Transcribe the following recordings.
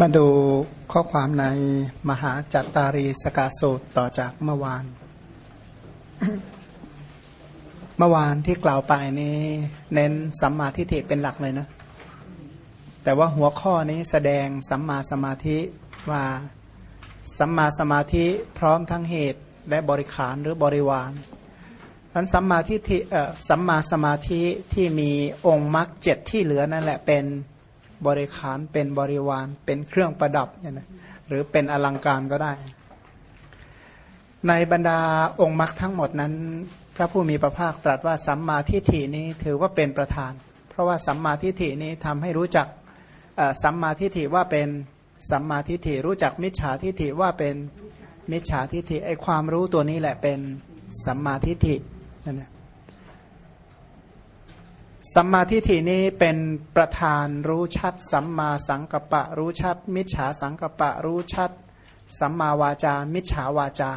มาดูข้อความในมหาจัตตารีสกาสูตรต่อจากเมื่อวาน เมื่อวานที่กล่าวไปนี้เน้นสัมมาทิฏฐิเป็นหลักเลยนะ แต่ว่าหัวข้อนี้แสดงสัมมาสมาธิว่าสัมมาสมาธิพร้อมทั้งเหตุและบริขารหรือบริวารอันสัมมาทิฏฐิเอ่อสัมมาสมาธิที่มีองค์มรรคเจ็ดที่เหลือนั่นแหละเป็น บริขารเป็นบริวารเป็นเครื่องประดับเนี่ยนะหรือเป็นอลังการก็ได้ ในบรรดาองค์มรรคทั้งหมดนั้น พระผู้มีพระภาคตรัสว่าสัมมาทิฏฐินี้ถือว่าเป็นประธาน เพราะว่าสัมมาทิฏฐินี้ทำให้รู้จักสัมมาทิฏฐิว่าเป็นสัมมาทิฏฐิรู้จักมิจฉาทิฏฐิว่าเป็นมิจฉาทิฏฐิไอความรู้ตัวนี้แหละเป็นสัมมาทิฏฐินั่นนะ สัมมาทิฏฐินี้เป็นประธานรู้ชัด สัมมาสังกปะ รู้ชัด มิจฉาสังกปปะ รู้ชัด สัมมาวาจา มิจฉาวาจา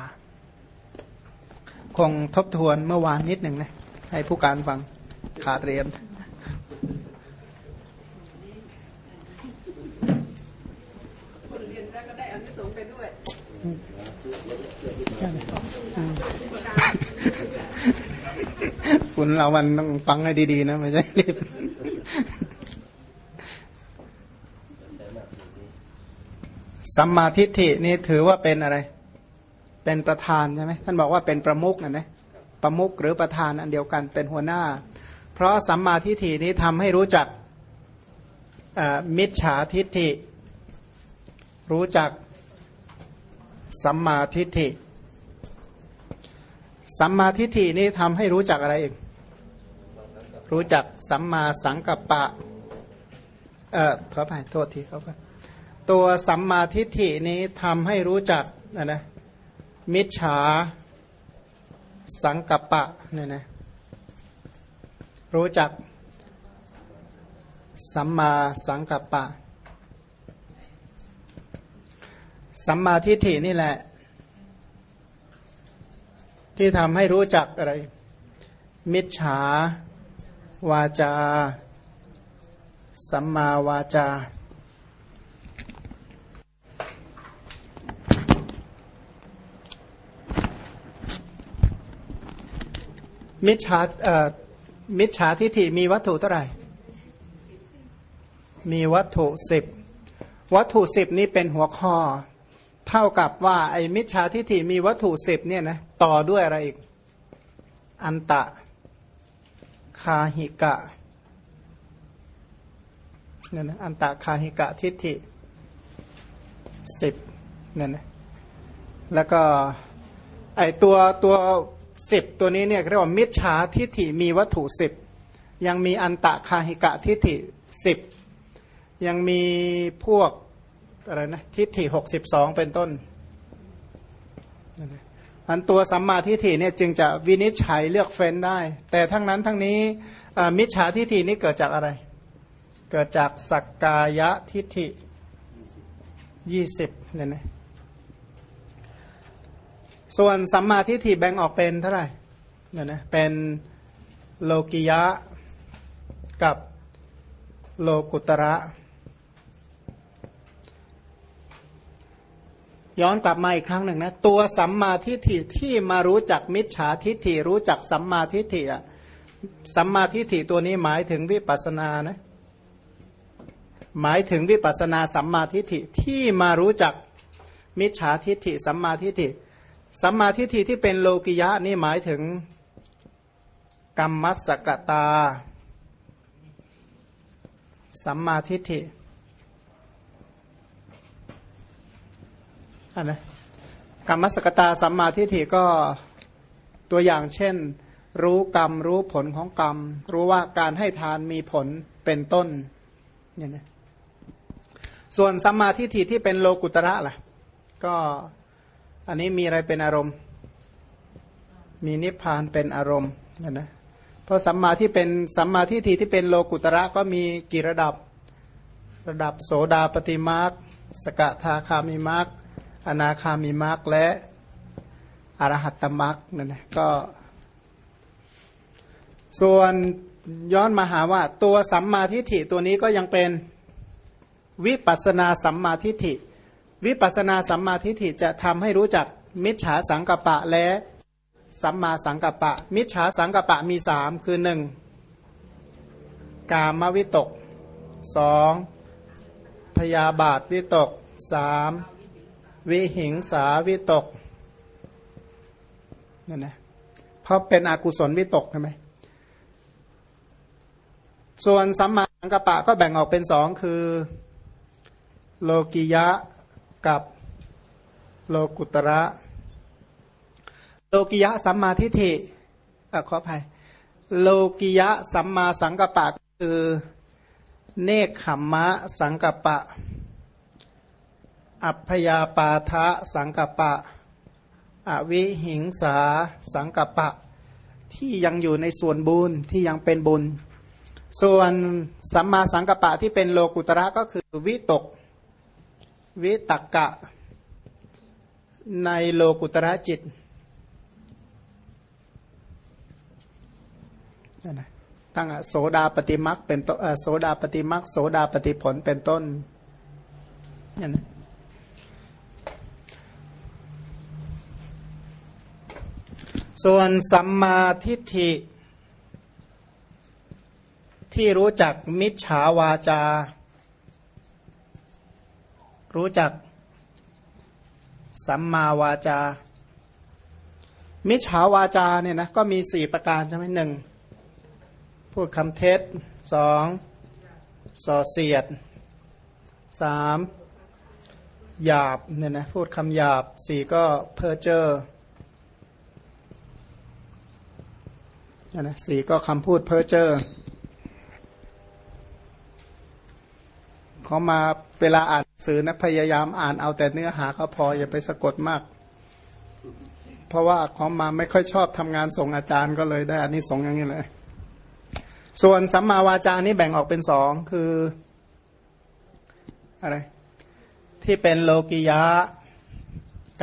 คงทบทวนเมื่อวานนิดหนึ่งนะให้ผู้การฟังขาดเรียน คุณเรามันต้องฟังให้ดีๆนะไม่ใช่รีบสัมมาทิฏฐินี่ถือว่าเป็นอะไร เป็นประธานใช่ไหมท่านบอกว่าเป็นประมุกนะนะประมุกหรือประธานอันเดียวกันเป็นหัวหน้า เพราะสัมมาทิฏฐินี้ทำให้รู้จักมิจฉาทิฏฐิ รู้จักสัมมาทิฏฐิ สัมมาทิฏฐินี้ทำให้รู้จักอะไรอีก รู้จักสัมมาสังกัปปะ เอ่อขอไปโทษทีเขาก็ตัวสัมมาทิฏฐินี้ทำให้รู้จักนะนะมิจฉาสังกัปปะเนี่ยนะรู้จักสัมมาสังกัปปะ สัมมาทิฏฐินี่แหละ ที่ทำให้รู้จักอะไร มิจฉาวาจา สัมมาวาจา มิจฉาเอ่อมิจฉาทิฏฐิมีวัตถุเท่าไหร่ มีวัตถุสิบ วัตถุสิบนี้เป็นหัวข้อ เท่ากับว่าไอ้มิจฉาทิฏฐิมีวัตถุสิบเนี่ยนะต่อด้วยอะไรอีก อันตะ คาหิกะนั่นนะอันตะคาหิกะทิฏฐิสิบเนั่นนะแล้วก็ไอตัวตัวสิบตัวนี้เนี่ยเรียกว่ามิจฉาทิฏฐิมีวัตถุสิบยังมีอันตะคาหิกะทิฏฐิสิบยังมีพวก อะไรนะทิฏฐิหกสิบสองเป็นต้นอันตัวสัมมาทิฏฐิเนี่ยจึงจะวินิจฉัยเลือกเฟ้นได้ แต่ทั้งนั้นทั้งนี้มิจฉาทิฏฐินี้เกิดจากอะไร เกิดจากสักกายะทิฏฐิยี่สิบเนี่ยนะส่วนสัมมาทิฏฐิแบ่งออกเป็นเท่าไหร่เนี่ยนะเป็นโลกิยะกับโลกุตระ ย้อนกลับมาอีกครั้งหนึ่งนะ ตัวสัมมาทิฏฐิที่มารู้จักมิจฉาทิฏฐิรู้จักสัมมาทิฏฐิอะสัมมาทิฏฐิตัวนี้หมายถึงวิปัสสนานะหมายถึงวิปัสนาสัมมาทิฏฐิที่มารู้จักมิจฉาทิฏฐิสัมมาทิฏฐิสัมมาทิฏฐิที่เป็นโลกิยะนี่หมายถึงกรรมสกตา สัมมาทิฏฐิ นนะกรรมสกตาสัมมาทิฏฐิก็ตัวอย่างเช่น รู้กรรมรู้ผลของกรรม รู้ว่าการให้ทานมีผลเป็นต้นอย่างนี้ส่วนสัมมาทิฏฐิที่เป็นโลกุตระล่ะ ก็อันนี้มีอะไรเป็นอารมณ์ มีนิพพานเป็นอารมณ์เนี่ยนะเพราะสัมมาที่เป็นสัมมาทิฏฐิที่เป็นโลกุตระก็มีกี่ระดับ ระดับโสดาปฏิมาคสกทาคามิมาค อนาคามีมรรคและอรหัตตมรรคนั่นนะก็ ส่วนย้อนมาหาว่า ตัวสัมมาทิฏฐิตัวนี้ก็ยังเป็นวิปัสนาสัมมาทิฏฐิ วิปัสนาสัมมาทิฏฐิจะทำให้รู้จักมิจฉาสังกปะและสัมมาสังกปะ มิจฉาสังกปะมีสามคือหนึ่งกามวิตกสองพยาบาทวิตกสาม วิหิงสาวิตกนั่นนะเพราะเป็นอกุศลวิตกใช่ไหมส่วนสัมมาสังกปะก็แบ่งออกเป็นสองคือ โลกิยะกับโลกุตระ โลกิยะสัมมาทิฏฐิอขออภัยโลกิยะสัมมาสังกปะคือ เนคขมมะสังกปะ อัพยาปาทะสังกปะ อวิหิงสาสังกปะ ที่ยังอยู่ในส่วนบุญที่ยังเป็นบุญ ส่วนสัมมาสังกปะที่เป็นโลกุตระก็คือวิตก วิตกกะ ในโลกุตระจิตนั่นนะตั้งโสดาปฏิมักเป็นต้นโสดาปฏิมักโสดาปฏิผลเป็นต้นนั่นนะ ส่วนสัมมาทิฏฐิ ที่รู้จักมิจฉาวาจา รู้จักสัมมาวาจา มิจฉาวาจาเนี่ยนะก็มีสี่ประการใช่ไหมหนึ่งพูดคำเท็จสองส่อเสียดสามหยาบเนี่ยนะพูดคำหยาบสี่ก็เพ้อเจ้อ นะสี่ก็คำพูดเพ้อเจ้อเขามาเวลาอ่านสื่อนะพยายามอ่านเอาแต่เนื้อหาก็พออย่าไปสะกดมาก เพราะว่าเขามาไม่ค่อยชอบทำงานส่งอาจารย์ก็เลยได้อันนี้ส่งอย่างนี้เลย ส่วนสัมมาวาจานี้แบ่งออกเป็นสองคือ อะไร ที่เป็นโลกิยะ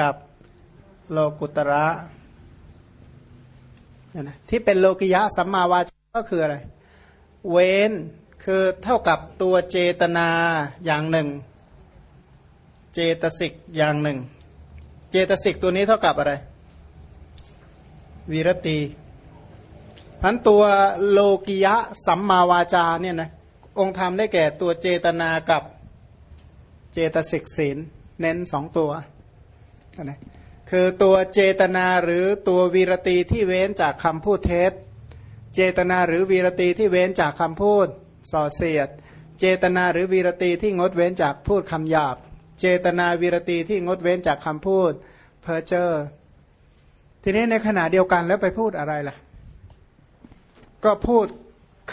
กับโลกุตระ เนี่ยนะที่เป็นโลกิยะสัมมาวาจาก็คืออะไร เว้นคือเท่ากับตัวเจตนาอย่างหนึ่ง เจตสิกอย่างหนึ่ง เจตสิกตัวนี้เท่ากับอะไร วีรตีพันตัวโลกิยะสัมมาวาจาเนี่ยนะองค์ธรรมได้แก่ตัวเจตนากับเจตสิกศีลเน้นสองตัวนะ คือตัวเจตนาหรือตัววีรตีที่เว้นจากคำพูดเท็จ เจตนาหรือวีรตีที่เว้นจากคำพูดส่อเสียด เจตนาหรือวีรตีที่งดเว้นจากพูดคำหยาบ เจตนาวีรตีที่งดเว้นจากคำพูดเพ้อเจ้อทีนี้ในขณะเดียวกันแล้วไปพูดอะไรล่ะ ก็พูด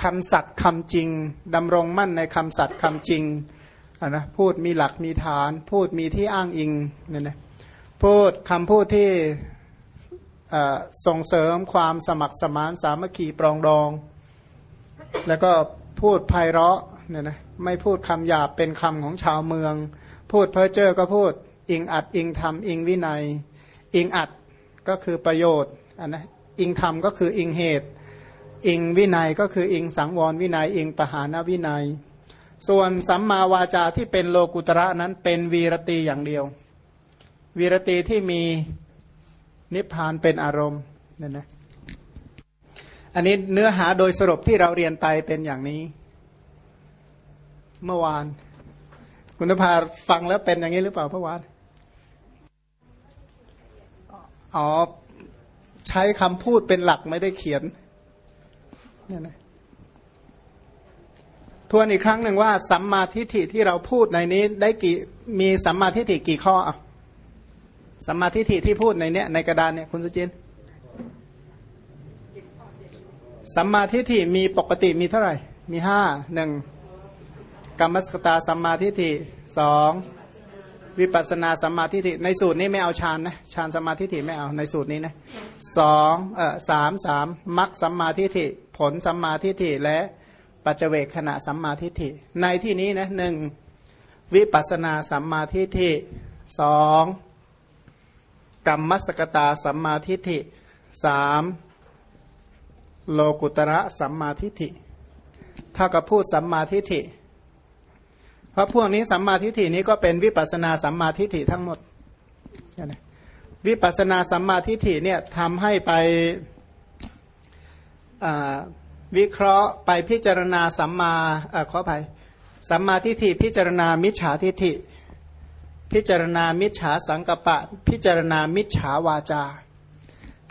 คำสัตย์คำจริงดำรงมั่นในคำสัตย์คำจริงนะพูดมีหลักมีฐาน พูดมีที่อ้างอิงเนี่ยนะ พูดคำพูดที่ส่งเสริมความสมัครสมานสามัคคีปรองดอง แล้วก็พูดไพเราะเนี่ยนะไม่พูดคำหยาบเป็นคำของชาวเมือง พูดเพ้อเจ้อก็พูดอิงอัดอิงธรรมอิงวินัย อิงอัดก็คือประโยชน์อันนะอิงธรรมก็คืออิงเหตุ อิงวินัยก็คืออิงสังวรวินัย อิงปหานวินัย ส่วนสัมมาวาจาที่เป็นโลกุตระนั้นเป็นวีรตีอย่างเดียว วีรตีที่มีนิพพานเป็นอารมณ์เนั่นนะอันนี้เนื้อหาโดยสรุปที่เราเรียนไปเป็นอย่างนี้ เมื่อวาน คุณภาฟังแล้วเป็นอย่างนี้หรือเปล่าเมื่อวานอ๋อใช้คำพูดเป็นหลักไม่ได้เขียนเนี่ยนะทวนอีกครั้งหนึ่งว่าสัมมาทิฏฐิที่เราพูดในนี้ได้กี่มีสัมมาทิฏฐิกี่ข้ออะ สัมมาทิฏฐิที่พูดในเนี้ยในกระดานเนี่ยคุณสุจินสัมมาทิฏฐิมีปกติมีเท่าไหร่ มีห้าหนึ่งกรรมสกตาสัมมาทิฏฐิสองวิปัสนาสัมมาทิฏฐิในสูตรนี้ไม่เอาฌานนะฌานสัมมาทิฏฐิไม่เอาในสูตรนี้นะสองเออสามสามมัคสัมมาทิฏฐิผลสัมมาทิฏฐิและปัจเจกขณะสัมมาทิฏฐิ ในที่นี้นะหนึ่งวิปัสนาสัมมาทิฏฐิสอง กรรมสกตาสัมมาทิฏฐิสามโลกุตระสัมมาทิฏฐิเท่ากับพูดสัมมาทิฏฐิ เพราะพวกนี้สัมมาทิฏฐินี้ก็เป็นวิปัสนาสัมมาทิฏฐิทั้งหมด วิปัสนาสัมมาทิฏฐิเนี่ยทำให้ไปวิเคราะห์ไปพิจารณาสัมมาขออภัยสัมมาทิฏฐิพิจารณามิจฉาทิฏฐิ พิจารณามิจฉาสังกปะ พิจารณามิจฉาวาจา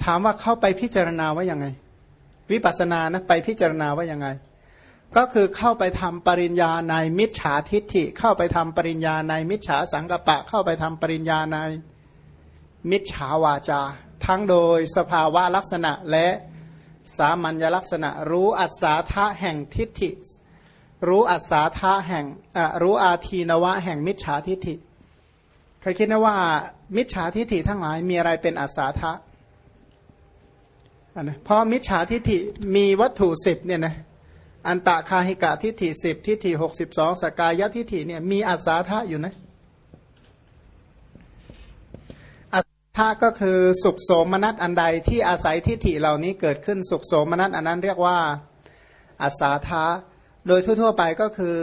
ถามว่าเข้าไปพิจารณาว่ายังไง วิปัสสนานะไปพิจารณาว่ายังไง ก็คือเข้าไปทำปริญญาในมิจฉาทิฏฐิ เข้าไปทำปริญญาในมิจฉาสังกปะ เข้าไปทำปริญญาในมิจฉาวาจา ทั้งโดยสภาวะลักษณะและสามัญลักษณะ รู้อัศธาแห่งทิฏฐิ รู้อัศธาแห่งรู้อาทีนวะแห่งมิจฉาทิฏฐิ เคยคิดนะว่า มิจฉาทิฐิทั้งหลายมีอะไรเป็นอัศาธานะเพราะมิจฉาทิฐิมีวัตถุสิบเนี่ยนะอันตะคาหิกะทิฐิสิบทิฐิหกสิบสองสกายทิฐิเนี่ยมีอัศาธาอยู่นะอัศธาก็คือสุขโสมนัสอันใดที่อาศัยทิฐิเหล่านี้เกิดขึ้นสุขโสมนัสอันนั้นเรียกว่าอัศาธาโดยทั่วๆไปก็คือ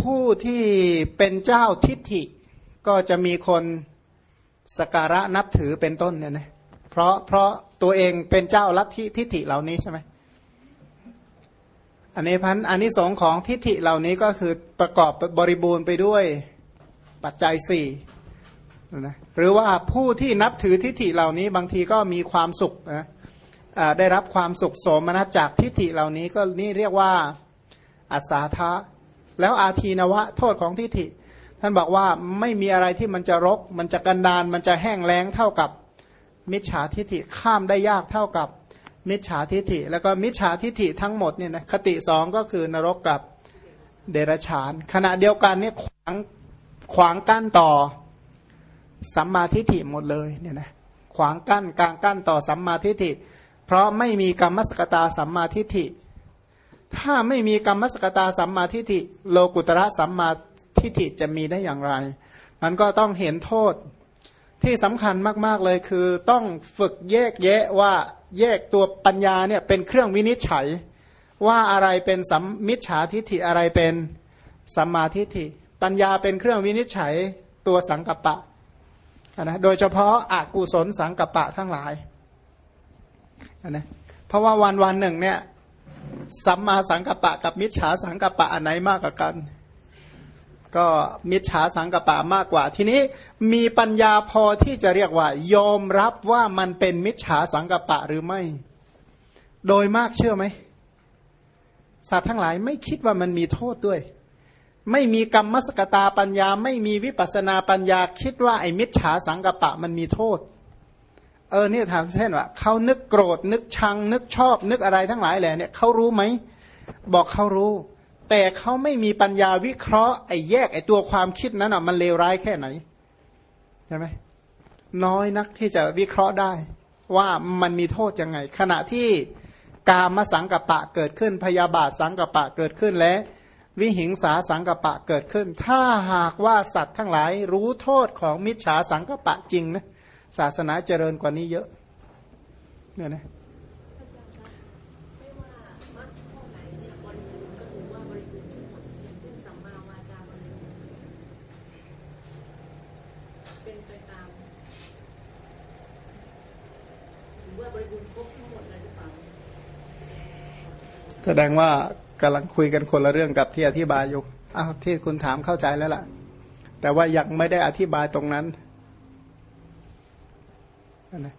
ผู้ที่เป็นเจ้าทิฏฐิก็จะมีคนสการะนับถือเป็นต้นเนี่ยนะเพราะเพราะตัวเองเป็นเจ้าลัทธิทิฏฐิเหล่านี้ใช่ไหมอันนี้พันอันนี้สงของทิฏฐิเหล่านี้ก็คือประกอบบริบูรณ์ไปด้วยปัจจัยสี่นะหรือว่าผู้ที่นับถือทิฏฐิเหล่านี้บางทีก็มีความสุขนะได้รับความสุขโสมนัสจากทิฏฐิเหล่านี้ก็นี่เรียกว่าอัศาธะ แล้วอาทีนวะ โทษของทิฏฐิ ท่านบอกว่าไม่มีอะไรที่มันจะรก มันจะกันดานมันจะแห้งแล้งเท่ากับมิจฉาทิฏฐิข้ามได้ยากเท่ากับมิจฉาทิฏฐิ แล้วก็มิจฉาทิฏฐิทั้งหมดเนี่ยนะคติสองก็คือนรกกับเดรัจฉาน ขณะเดียวกันเนี่ยขวางขวางกั้นต่อสัมมาทิฏฐิหมดเลยเนี่ยนะขวางกั้นกลางกั้นต่อสัมมาทิฏฐิ เพราะไม่มีกรรมสกตาสัมมาทิฏฐิ ถ้าไม่มีกรรมสกตาสัมมาทิฏฐิโลกุตระสัมมาทิฏฐิจะมีได้อย่างไร มันก็ต้องเห็นโทษที่สำคัญมาก ๆ เลยคือต้องฝึกแยกแยะว่าแยกตัวปัญญาเนี่ยเป็นเครื่องวินิจฉัย ว่าอะไรเป็นสัมมิจฉาทิฏฐิอะไรเป็นสัมมาทิฏฐิ ปัญญาเป็นเครื่องวินิจฉัยตัวสังกัปปะนะโดยเฉพาะอากุศลสังกัปปะทั้งหลายนะเพราะว่าวันวันหนึ่งเนี่ย สัมมาสังกัปปะกับมิจฉาสังกัปปะอันไหนมากกว่ากัน ก็มิจฉาสังกัปปะมากกว่า ทีนี้มีปัญญาพอที่จะเรียกว่า ยอมรับว่ามันเป็นมิจฉาสังกัปปะหรือไม่ โดยมากเชื่อไหมสัตว์ทั้งหลายไม่คิดว่ามันมีโทษด้วย ไม่มีกรรมมสกตาปัญญา ไม่มีวิปัสนาปัญญา คิดว่าไอ้มิจฉาสังกัปปะมันมีโทษ เออเนี่ยถามเช่นว่าเขานึกโกรธนึกชัง นึกชอบ นึกอะไรทั้งหลายแหละเนี่ยเขารู้ไหมบอกเขารู้ แต่เขาไม่มีปัญญาวิเคราะห์ไอ้แยกไอ้ตัวความคิดนั้นอะมันเลวร้ายแค่ไหนใช่ไหมน้อยนักที่จะวิเคราะห์ได้ ว่ามันมีโทษยังไง ขณะที่กามสังกปะเกิดขึ้นพยาบาทสังกปะเกิดขึ้นและวิหิงสาสังกปะเกิดขึ้น ถ้าหากว่าสัตว์ทั้งหลายรู้โทษของมิจฉาสังกปะจริงนะ ศาสนาเจริญกว่านี้เยอะเนี่ยนะแสดงว่ากำลังคุยกันคนละเรื่องกับที่อธิบายอยู่อ้าวที่คุณถามเข้าใจแล้วล่ะ แต่ว่ายังไม่ได้อธิบายตรงนั้นนะ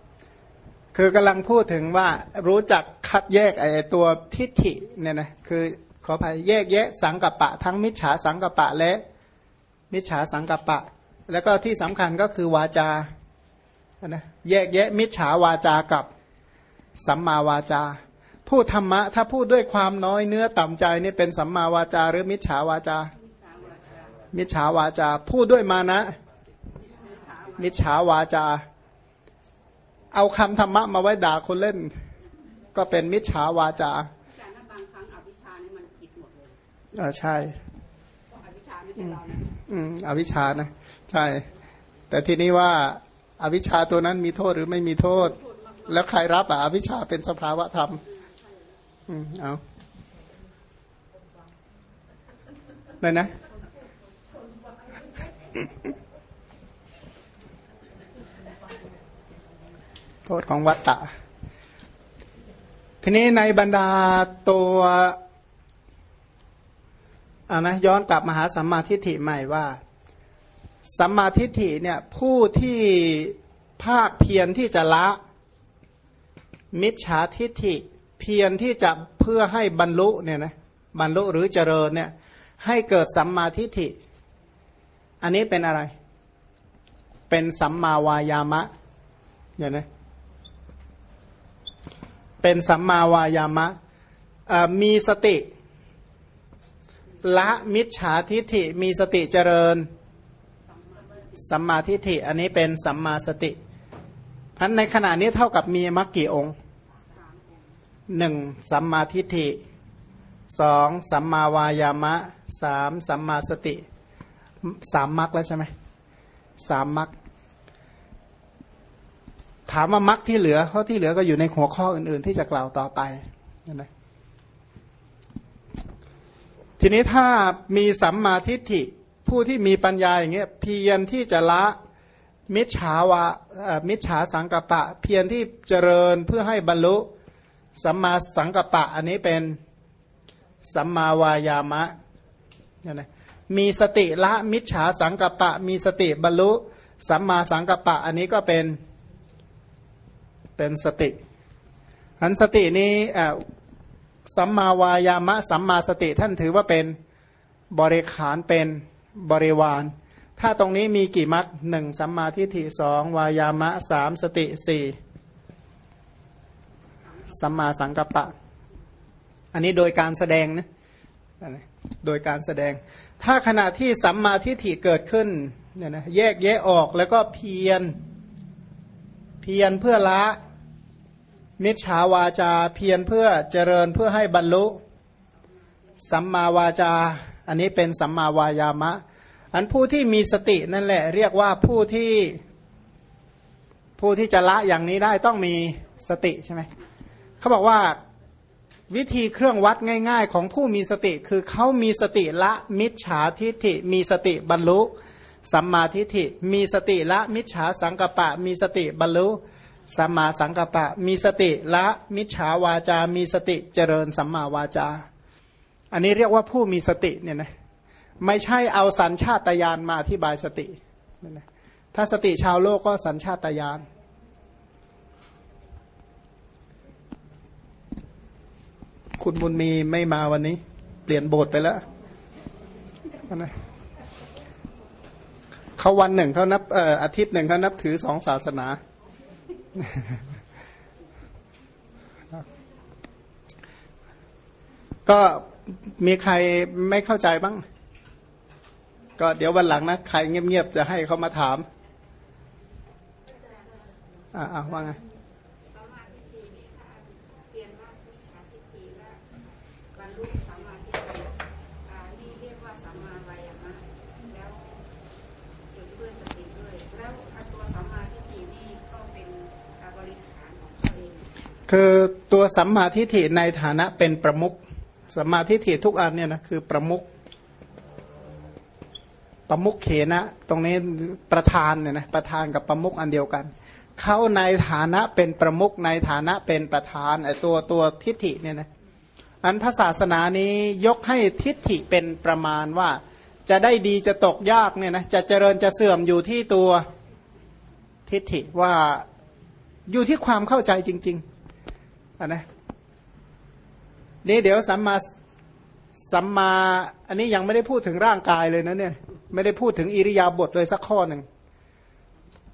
คือกำลังพูดถึงว่ารู้จักคัดแยกไอ้ตัวทิฏฐิเนี่ยนะคือขออภัยแยกแยะสังกัปปะ ทั้งมิจฉาสังกัปปะและมิจฉาสังกัปปะ แล้วก็ที่สำคัญก็คือวาจานะแยกแยะมิจฉาวาจากับสัมมาวาจา พูดธรรมะ ถ้าพูดด้วยความน้อยเนื้อต่ำใจนี่เป็นสัมมาวาจา หรือมิจฉาวาจา มิจฉาวาจา พูดด้วยมานะ มิจฉาวาจา เอาคำธรรมะมาไว้ด่าคนเล่น ก็เป็นมิจฉาวาจาบางครั้งอวิชานี่มันผิดหมดเลยอ่าใช่อวิชาไม่ใช่เรานะอืมอวิชานะ ใช่ แต่ทีนี้ว่าอาวิชาตัวนั้นมีโทษหรือไม่มีโทษ แล้วใครรับอะอวิชาเป็นสภาวะธรรม อืมเอาเลยนะ ทษของวัตตะ ทีนี้ในบรรดาตัวอานะย้อนกลับมาหาสัมมาทิฏฐิใหม่ว่า สัมมาทิฏฐิเนี่ยผู้ที่ภาคเพียรที่จะละ มิจฉาทิฏฐิเพียรที่จะเพื่อให้บรรลุเนี่ยนะบรรลุหรือเจริญเนี่ยให้เกิดสัมมาทิฏฐิ อันนี้เป็นอะไร เป็นสัมมาวายามะอย่างนะ เป็นสัมมาวายามะมีสติ ละมิจฉาทิฏฐิมีสติเจริญ สัมมาทิฏฐิอันนี้เป็นสัมมาสติพันในขณะนี้เท่ากับมีมรรคกี่องค์หนึ่งสัมมาทิฏฐิสองสัมมาวายามะสามสัมมาสติสามมรรคแล้วใช่ไหมสามมรรค ถามว่ามรรคที่เหลือเพราะที่เหลือก็อยู่ในหัวข้ออื่น ๆ ที่จะกล่าวต่อไปนะทีนี้ถ้ามีสัมมาทิฏฐิผู้ที่มีปัญญาอย่างเงี้ยเพียรที่จะละมิจฉาวะมิจฉาสังกปะ เพียรที่เจริญเพื่อให้บรรลุสัมมาสังกปะ อันนี้เป็นสัมมาวายามะเนี่ยนะมีสติละมิจฉาสังกปะ มีสติบรรลุสัมมาสังกปะ อันนี้ก็เป็น เป็นสติอันสตินี้สัมมาวายามะสัมมาสติท่านถือว่าเป็นบริขารเป็นบริวาร ถ้าตรงนี้มีกี่มัดหนึ่งสัมมาทิฏฐิสองวายามะสามสติสี่สัมมาสังกัปปะ อันนี้โดยการแสดงนะโดยการแสดง ถ้าขณะที่สัมมาทิฏฐิเกิดขึ้นเนี่ยนะแยกแยะออกแล้วก็เพียรเพียรเพื่อละ มิจฉาวาจาเพียรเพื่อเจริญเพื่อให้บรรลุ สัมมาวาจา อันนี้เป็นสัมมาวายามะ อันผู้ที่มีสตินั่นแหละ เรียกว่าผู้ที่ผู้ที่จะละอย่างนี้ได้ต้องมีสติใช่ไหมเขาบอกว่าวิธีเครื่องวัดง่าย ๆ ของผู้มีสติคือเขามีสติละมิจฉาทิฏฐิ มีสติบรรลุ สัมมาทิฏฐิ มีสติละมิจฉาสังกปะ มีสติบรรลุ สัมมาสังกัปปะ มีสติละมิจฉาวาจา มีสติเจริญสัมมาวาจา อันนี้เรียกว่าผู้มีสติเนี่ยนะไม่ใช่เอาสัญชาตญาณมาอธิบายสตินะถ้าสติชาวโลกก็สัญชาตญาณคุณบุญมีไม่มาวันนี้ เปลี่ยนโบสถ์ไปแล้วนะเขาวันหนึ่งเขานับอาทิตย์หนึ่งเขานับถือสองศาสนา ก็มีใครไม่เข้าใจบ้าง ก็เดี๋ยววันหลังนะ ใครเงียบๆจะให้เขามาถาม อ่าว่าไง คือตัวสัมมาทิฏฐิในฐานะเป็นประมุขสัมมาทิฏฐิทุกอันเนี่ยนะคือประมุขประมุขเขนะ ตรงนี้ประธานเนี่ยนะประธานกับประมุขอันเดียวกัน เขาในฐานะเป็นประมุขในฐานะเป็นประธานไอตัวตัวทิฏฐิเนี่ยนะอันพระศาสนานี้ยกให้ทิฏฐิเป็นประมาณว่า จะได้ดีจะตกยากเนี่ยนะจะเจริญจะเสื่อมอยู่ที่ตัวทิฏฐิว่าอยู่ที่ความเข้าใจจริง ๆ นนะนี่เดี๋ยวสัมมาสัมมา อันนี้ยังไม่ได้พูดถึงร่างกายเลยนะเนี่ย ไม่ได้พูดถึงอิริยาบถเลยสักข้อหนึ่ง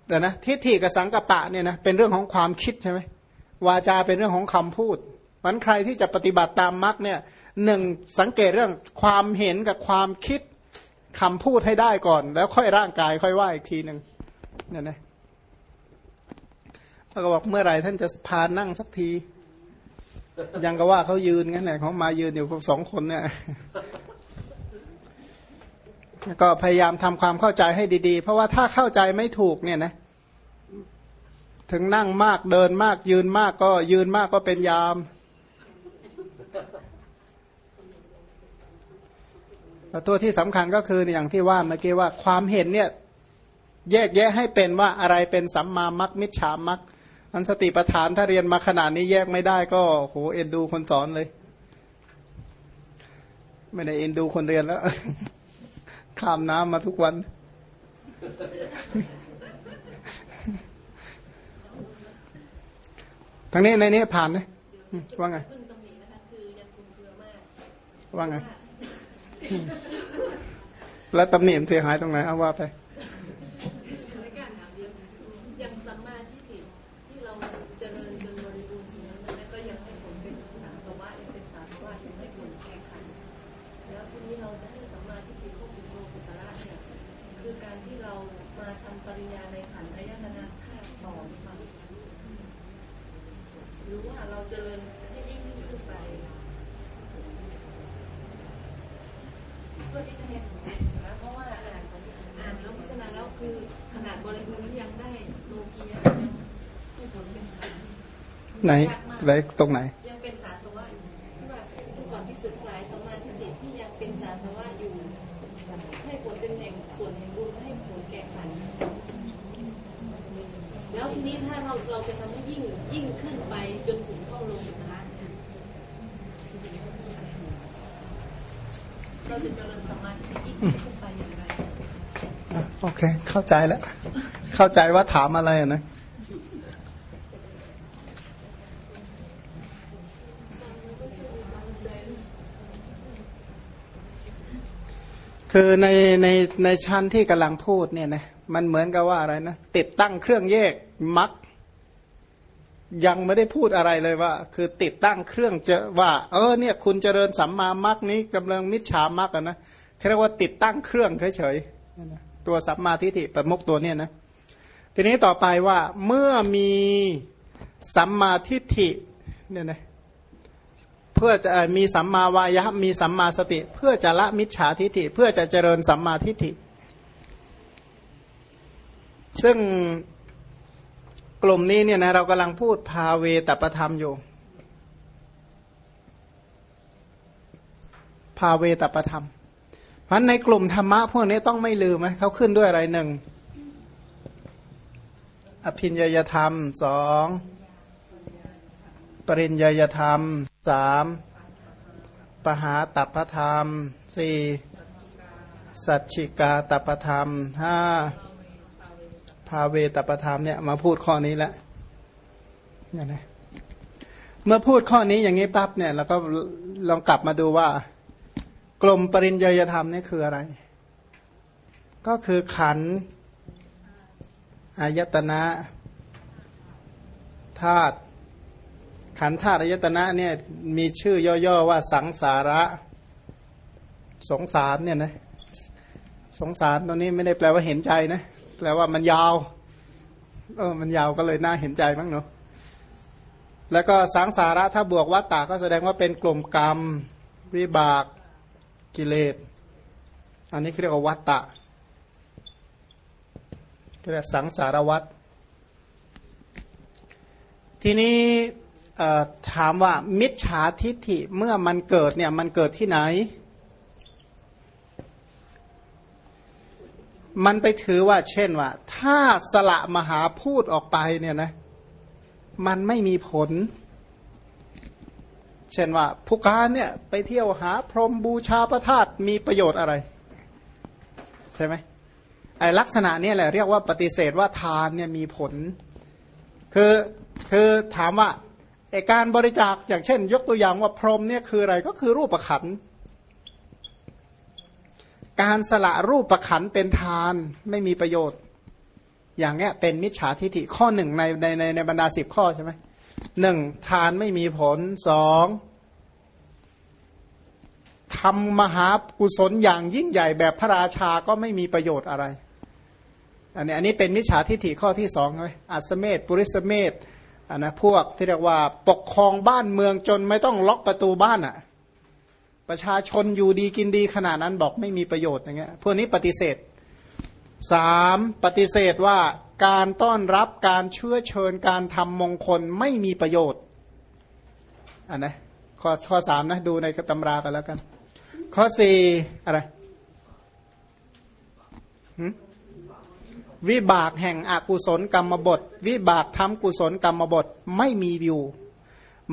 แต่นะทิฏฐิกับสังกปะเนี่ยนะเป็นเรื่องของความคิดใช่ไหมวาจาเป็นเรื่องของคำพูดมันใครที่จะปฏิบัติตามมรรคเนี่ยหนึ่งสังเกตเรื่องความเห็นกับความคิดคำพูดให้ได้ก่อน แล้วค่อยร่างกายค่อยว่าอีกทีหนึ่งเนี่ยนะแล้วก็บอกเมื่อไหร่ท่านจะพานั่งสักที ยังก็ว่าเขายืนงั้นแหละเขามายืนอยู่สองคนเนี่ยก็พยายามทำความเข้าใจให้ดีๆ เพราะว่าถ้าเข้าใจไม่ถูกเนี่ยนะ ถึงนั่งมากเดินมากยืนมากก็ยืนมากก็เป็นยามแต่ตัวที่สำคัญก็คืออย่างที่ว่าเมื่อกี้ว่าความเห็นเนี่ย แยกแยะให้เป็นว่าอะไรเป็นสัมมามัคมิจฉามัค อันสติปัฏฐานถ้าเรียนมาขนาดนี้แยกไม่ได้ก็โหเอ็นดูคนสอนเลย ไม่ได้เอ็นดูคนเรียนแล้ว ข้ามน้ำมาทุกวัน ทั้งนี้ในนี้ผ่านนะว่าไงพึ่งตรงนี้นะคะคือยังคลุมเครือมากว่าไง แล้วตำหนิมเสียหายตรงไหนเอาว่าไป ไม่กล้าถามเดียวยังสัมมาทิฏฐิที่เราเจริญจนบริบูรณ์สิ่งนั้นนั้นก็ยังให้ผลเป็นสาสวะยังเป็นสาสวะยังให้ผลแข่งขันแล้วทีนี้เราจะให้สัมมาทิฏฐิควบคุมโลกุตระเนี่ยคือการที่เรามาทำปริญญาในขันธ์อายตนะธาตุต่อมาหรือว่าเราเจริญให้ยิ่งขึ้นไป เพื่อที่จะเห็นผลนะเพราะว่าอ่านอ่านแล้วพิจารณาแล้วคือขนาดบริบูรณ์ยังได้โลกียะยังให้ผลเป็นขันธ์ ไหนไหนตรงไหนยังเป็นสาสวะอยู่ที่ว่าผู้ก่อนพิสุทธิ์หลายสมมาธิฏที่ยังเป็นสาสวะอยู่ให้ผลเป็นแห่งส่วนแห่งบุญให้ผลแก่ขันธ์แล้วทีนี้ถ้าเราเราจะทำให้ยิ่งยิ่งขึ้นไปจนถึงเข้าโลกุตระเนี่ยเราจะเจริญสมาธิยิ่งขึ้นไปอย่างไรอะโอเค เข้าใจแล้ว เข้าใจว่าถามอะไรอะนะ คือในในในชั้นที่กำลังพูดเนี่ยนะมันเหมือนกับว่าอะไรนะติดตั้งเครื่องแยกมักยังไม่ได้พูดอะไรเลยว่า คือติดตั้งเครื่องเจอว่า เออเนี่ย คุณเจริญสัมมามักนี้กำลังมิจฉามักอะนะเรียกว่าติดตั้งเครื่องเฉยๆตัวสัมมาทิฏฐิประมกตัวเนี่ยนะทีนี้ต่อไปว่าเมื่อมีสัมมาทิฏฐิเนี่ยนะ เพื่อจะมีสัมมาวายะมีสัมมาสติ เพื่อจะละมิจฉาทิฏฐิเพื่อจะเจริญสัมมาทิฏฐิ ซึ่งกลุ่มนี้เนี่ยนะเรากำลังพูดพาเวตประธรรมอยู่ พาเวตประธรรม เพราะในกลุ่มธรรมะพวกนี้ต้องไม่ลืมไหมเขาขึ้นด้วยอะไรหนึ่งอภินยยธรรมสองปริญญยธรรม สามปหาตัพธรรมสี่สัจฉิกาตัพธรรมห้าพาเวตปธรรมเนี่ยมาพูดข้อนี้แล้วเนี่ยนะเมื่อพูดข้อนี้อย่างนี้ปั๊บเนี่ยเราก็ลองกลับมาดูว่า กลมปริญญยธรรมนี่คืออะไร ก็คือขันอายตนะธาตุ ขันธาตุอายตนะเนี่ยมีชื่อย่อๆว่าสังสาระสงสารเนี่ยนะสงสารตัวนี้ไม่ได้แปลว่าเห็นใจนะแปลว่ามันยาวเออมันยาวก็เลยน่าเห็นใจมั้งเนาะแล้วก็สังสาระถ้าบวกวัตตาก็แสดงว่าเป็นกลุ่มกรรม วิบากกิเลส อันนี้เรียกว่าวัตตะเรียกสังสารวัตทีนี้ ถามว่ามิจฉาทิฏฐิเมื่อมันเกิดเนี่ยมันเกิดที่ไหน มันไปถือว่าเช่นว่า ถ้าสละมหาพูดออกไปเนี่ยนะมันไม่มีผล เช่นว่าผู้การเนี่ยไปเที่ยวหาพรหมบูชาพระธาตุมีประโยชน์อะไร ใช่ไหมไอลักษณะนี้แหละเรียกว่าปฏิเสธว่าทานเนี่ยมีผล คือคือถามว่า ไอการบริจาคอย่างเช่น ยกตัวอย่างว่าพรหมเนี่ยคืออะไรก็คือรูปประขัน การสละรูปประขันเป็นทานไม่มีประโยชน์ อย่างเงี้ยเป็นมิจฉาทิฏฐิข้อหนึ่งในในในในบรรดาสิบข้อใช่ไหมหนึ่งทานไม่มีผลสองทำมหากุศลอย่างยิ่งใหญ่แบบพระราชาก็ไม่มีประโยชน์อะไร อันนี้อันนี้เป็นมิจฉาทิฏฐิข้อที่สองเลยอัสเมตปุริสเมต อันนะพวกที่เรียกว่าปกครองบ้านเมืองจนไม่ต้องล็อกประตูบ้านอะ่ะ ประชาชนอยู่ดีกินดีขนาดนั้นบอกไม่มีประโยชน์อย่างเงี้ยพวกนี้ปฏิเสธสามปฏิเสธว่าการต้อนรับการเชื้อเชิญการทำมงคลไม่มีประโยชน์อันนะข้อข้อสามนะดูในตำรากันแล้วกัน ข้อสี่อะไรหึ วิบากแห่งอกุศลกรรมบท วิบากทำกุศลกรรมบทไม่มีอยู่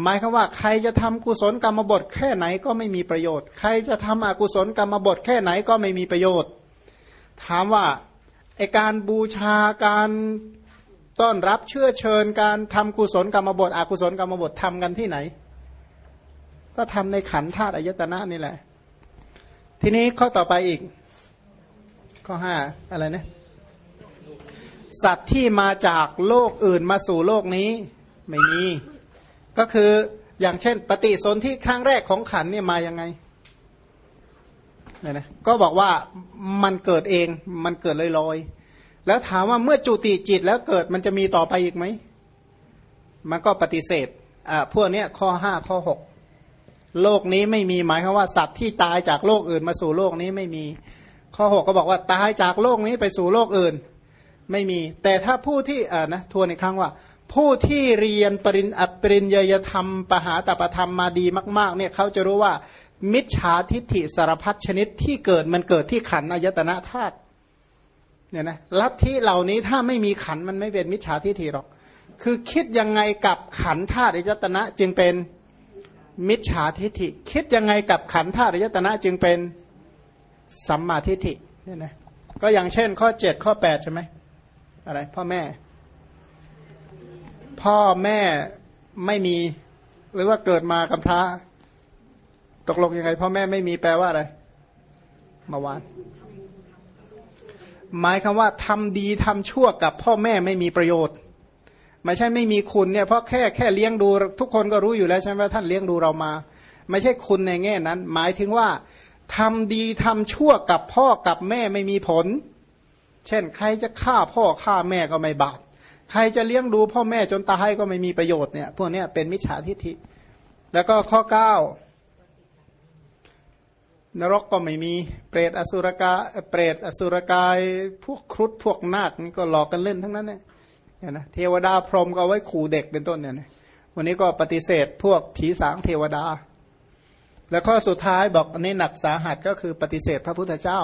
หมายคือว่าใครจะทำกุศลกรรมบทแค่ไหนก็ไม่มีประโยชน์ ใครจะทำอกุศลกรรมบทแค่ไหนก็ไม่มีประโยชน์ ถามว่าไอการบูชาการต้อนรับเชื่อเชิญการทำกุศลกรรมบทอกุศลกรรมบททำกันที่ไหน ก็ทำในขันธาตุอายตนะนี่แหละ ทีนี้ข้อต่อไปอีก ข้อห้าอะไรนะ สัตว์ที่มาจากโลกอื่นมาสู่โลกนี้ ไม่มี ก็คืออย่างเช่น ปฏิสนธิครั้งแรกของขันเนี่ยมายังไงเนี่ยนะก็บอกว่ามันเกิดเองมันเกิดลอยๆ แล้วถามว่าเมื่อจุติจิตแล้วเกิดมันจะมีต่อไปอีกไหม มันก็ปฏิเสธอ่าพวกเนี้ยข้อห้าข้อหกโลกนี้ไม่มีหมายความว่าสัตว์ที่ตายจากโลกอื่นมาสู่โลกนี้ไม่มี ข้อหกก็บอกว่าตายจากโลกนี้ไปสู่โลกอื่น ไม่มี แต่ถ้าผู้ที่อ่านะทวนอีกครั้งว่า ผู้ที่เรียนปริญอปริญญยธรรม ปหาตปธรรมมาดีมาก ๆ เนี่ยเขาจะรู้ว่า มิจฉาทิฏฐิสารพัดชนิดที่เกิดมันเกิดที่ขันอายตนะธาตุเนี่ยนะลัทธิเหล่านี้ถ้าไม่มีขันมันไม่เป็นมิจฉาทิฏฐิหรอก คือคิดยังไงกับขันธาตุอายตนะจึงเป็นมิจฉาทิฏฐิ คิดยังไงกับขันธาตุอายตนะจึงเป็นสัมมาทิฏฐิเนี่ยนะก็อย่างเช่นข้อเจ็ดข้อแปดใช่ไหม อะไร พ่อแม่ พ่อแม่ไม่มี หรือว่าเกิดมากำพร้า ตกลงยังไง พ่อแม่ไม่มีแปลว่าอะไรเมาวานหมายคำว่าทำดีทำชั่วกับพ่อแม่ไม่มีประโยชน์ไม่ใช่ไม่มีคุณเนี่ยเพราะแค่แค่เลี้ยงดูทุกคนก็รู้อยู่แล้วใช่ไหมท่านเลี้ยงดูเรามา ไม่ใช่คุณในแง่นั้น หมายถึงว่าทำดีทำชั่วกับพ่อกับแม่ไม่มีผล เช่น ใครจะฆ่าพ่อฆ่าแม่ก็ไม่บาปใครจะเลี้ยงดูพ่อแม่จนตายก็ไม่มีประโยชน์เนี่ยพวกนี้เป็นมิจฉาทิฏฐิ แล้วก็ข้อเก้านรกก็ไม่มีเปรตอสุรกาเปรตอสุรกายพวกครุฑพวกนาคนี่ก็หลอกกันเล่นทั้งนั้นเนี่ยนะเทวดาพรหมก็ไว้ขู่เด็กเป็นต้นเนี่ยวันนี้ก็ปฏิเสธพวกผีสางเทวดา แล้วข้อสุดท้ายบอกอันนี้หนักสาหัสก็คือปฏิเสธพระพุทธเจ้า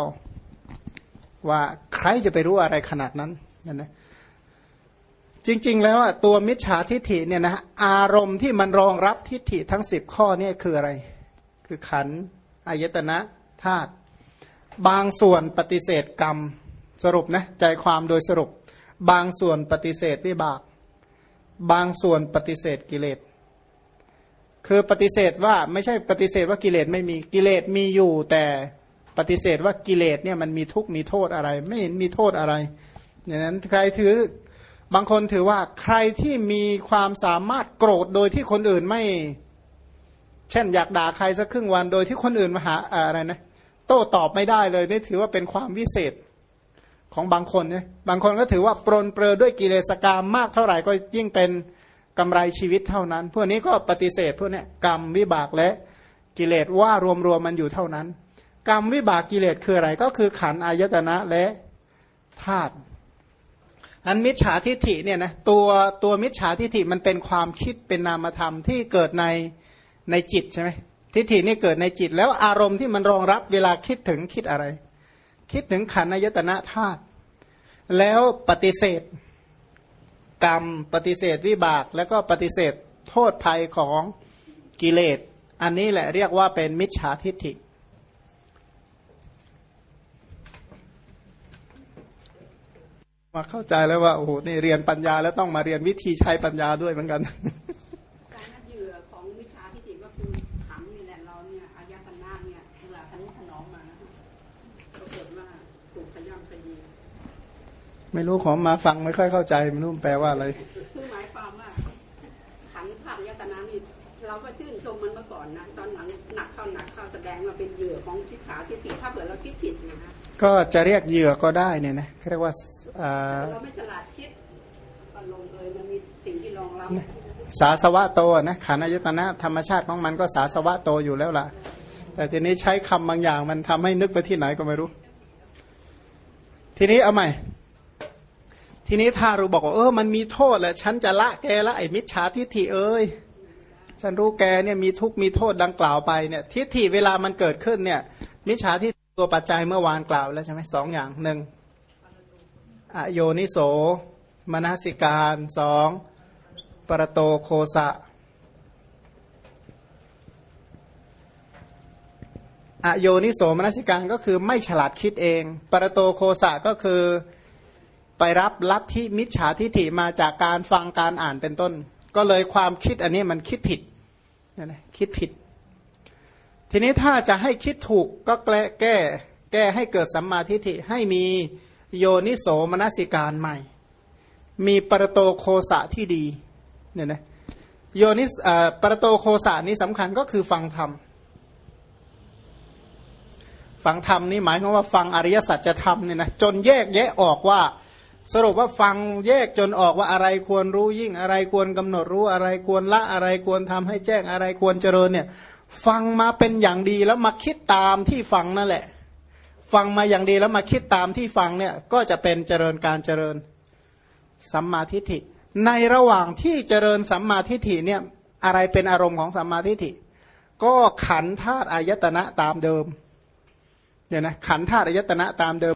ว่าใครจะไปรู้อะไรขนาดนั้นนั่นนะจริง ๆ แล้วอะตัวมิจฉาทิฏฐิเนี่ยนะอารมณ์ที่มันรองรับทิฏฐิทั้งสิบข้อเนี่ยคืออะไร คือขันอายตนะธาตุบางส่วนปฏิเสธกรรมสรุปนะใจความโดยสรุป บางส่วนปฏิเสธวิบาก บางส่วนปฏิเสธกิเลสคือปฏิเสธว่าไม่ใช่ปฏิเสธว่ากิเลสไม่มีกิเลสมีอยู่แต่ ปฏิเสธว่ากิเลสเนี่ยมันมีทุกข์มีโทษอะไร ไม่เห็นมีโทษอะไรอย่างนั้นใครถือบางคนถือว่าใครที่มีความสามารถโกรธโดยที่คนอื่นไม่ เช่น อยากด่าใครสักครึ่งวัน โดยที่คนอื่นมาหาอะไรนะโต้ตอบไม่ได้เลยนี่ถือว่าเป็นความวิเศษของบางคนเนี่ยบางคนก็ถือว่าปรนเปรอด้วยกิเลสกรรมมากเท่าไหร่ก็ยิ่งเป็นกำไรชีวิตเท่านั้น พวกนี้ก็ปฏิเสธพวกนี้กรรมวิบากและกิเลสว่ารวมๆมันอยู่เท่านั้น กรรมวิบากกิเลสคืออะไร ก็คือขันอายตนะและธาตุอันมิจฉาทิฏฐิเนี่ยนะตัวตัวมิจฉาทิฏฐิมันเป็นความคิดเป็นนามธรรมที่เกิดในในจิตใช่ไหมทิฏฐินี่เกิดในจิต แล้วอารมณ์ที่มันรองรับเวลาคิดถึงคิดอะไร คิดถึงขันอายตนะธาตุแล้วปฏิเสธกรรมปฏิเสธวิบาก แล้วก็ปฏิเสธโทษภัยของกิเลส อันนี้แหละเรียกว่าเป็นมิจฉาทิฏฐิ มาเข้าใจแล้วว่าโอ้โหนี่เรียนปัญญาแล้วต้องมาเรียนวิธีใช้ปัญญาด้วยเหมือนกันการนัดเหยื่อของวิชาทิฏฐิก็คือขันนี่แหละเราเนี่ยอายตนะเนี่ยเวลาทนุถนอมมาปรากฏว่าถูกขย่ำขยี้ไม่รู้ของมาฟังไม่ค่อยเข้าใจไม่รู้แปลว่าอะไร คือหมายความว่า ขันธ์ธาตุอายตนะนี่ เราก็ชื่นชมมันมาก่อนนะตอนหลังหนักเข้าหนักเข้าแสดงมาเป็นเหยื่อของวิชาทิฏฐิถ้าเผื่อเราคิดผิดนะฮะก็จะเรียกเหยื่อก็ได้เนี่ยนะเรียกว่าอ่าเราไม่ฉลาดคิดก็ลงเอยมันมีสิ่งที่รองรับสาสวะโตนะขันธ์อายตนะธรรมชาติของมันก็สาสวะโตอยู่แล้วล่ะ แต่ทีนี้ใช้คำบางอย่างมันทำให้นึกไปที่ไหนก็ไม่รู้ ทีนี้เอาใหม่ ทีนี้ถ้าเราบอกว่าเออมันมีโทษแหละฉันจะละแกละไอ้มิจฉาทิฏฐิเอ้ย ฉันรู้แกเนี่ยมีทุกข์มีโทษดังกล่าวไปเนี่ยทิฏฐิเวลามันเกิดขึ้นเนี่ย มิจฉาทิฏฐิตัวปัจจัยเมื่อวานกล่าวแล้วใช่ไหมสองอย่างหนึ่งอโยนิโสมนสิการสองปรโตโคสะอโยนิโสมนสิการก็คือไม่ฉลาดคิดเอง ปรโตโคสะก็คือไปรับลัทธิมิจฉาทิฐิมาจากการฟังการอ่านเป็นต้น ก็เลยความคิดอันนี้มันคิดผิด นั่นะคิดผิด ทีนี้ถ้าจะให้คิดถูกก็แก้แก้ แก้ให้เกิดสัมมาทิฏฐิให้มีโยนิโสมนสิการใหม่ มีปรโตโคสะที่ดีเนี่ยนะโยนิสเอ่อปรโตโคสะนี้สำคัญก็คือฟังธรรมฟังธรรมนี่หมายความว่าฟังอริยสัจธรรมเนี่ยนะจนแยกแยะออกว่า สรุปว่าฟังแยกจนออกว่าอะไรควรรู้ยิ่งอะไรควรกำหนดรู้อะไรควรละอะไรควรทำให้แจ้งอะไรควรเจริญเนี่ย ฟังมาเป็นอย่างดีแล้วมาคิดตามที่ฟังนั่นแหละ ฟังมาอย่างดีแล้วมาคิดตามที่ฟังเนี่ยก็จะเป็นเจริญการเจริญสัมมาทิฏฐิ ในระหว่างที่เจริญสัมมาทิฏฐิเนี่ยอะไรเป็นอารมณ์ของสัมมาทิฏฐิ ก็ขันธาตุอายตนะตามเดิมเนี่ยนะขันธาตุอายตนะตามเดิม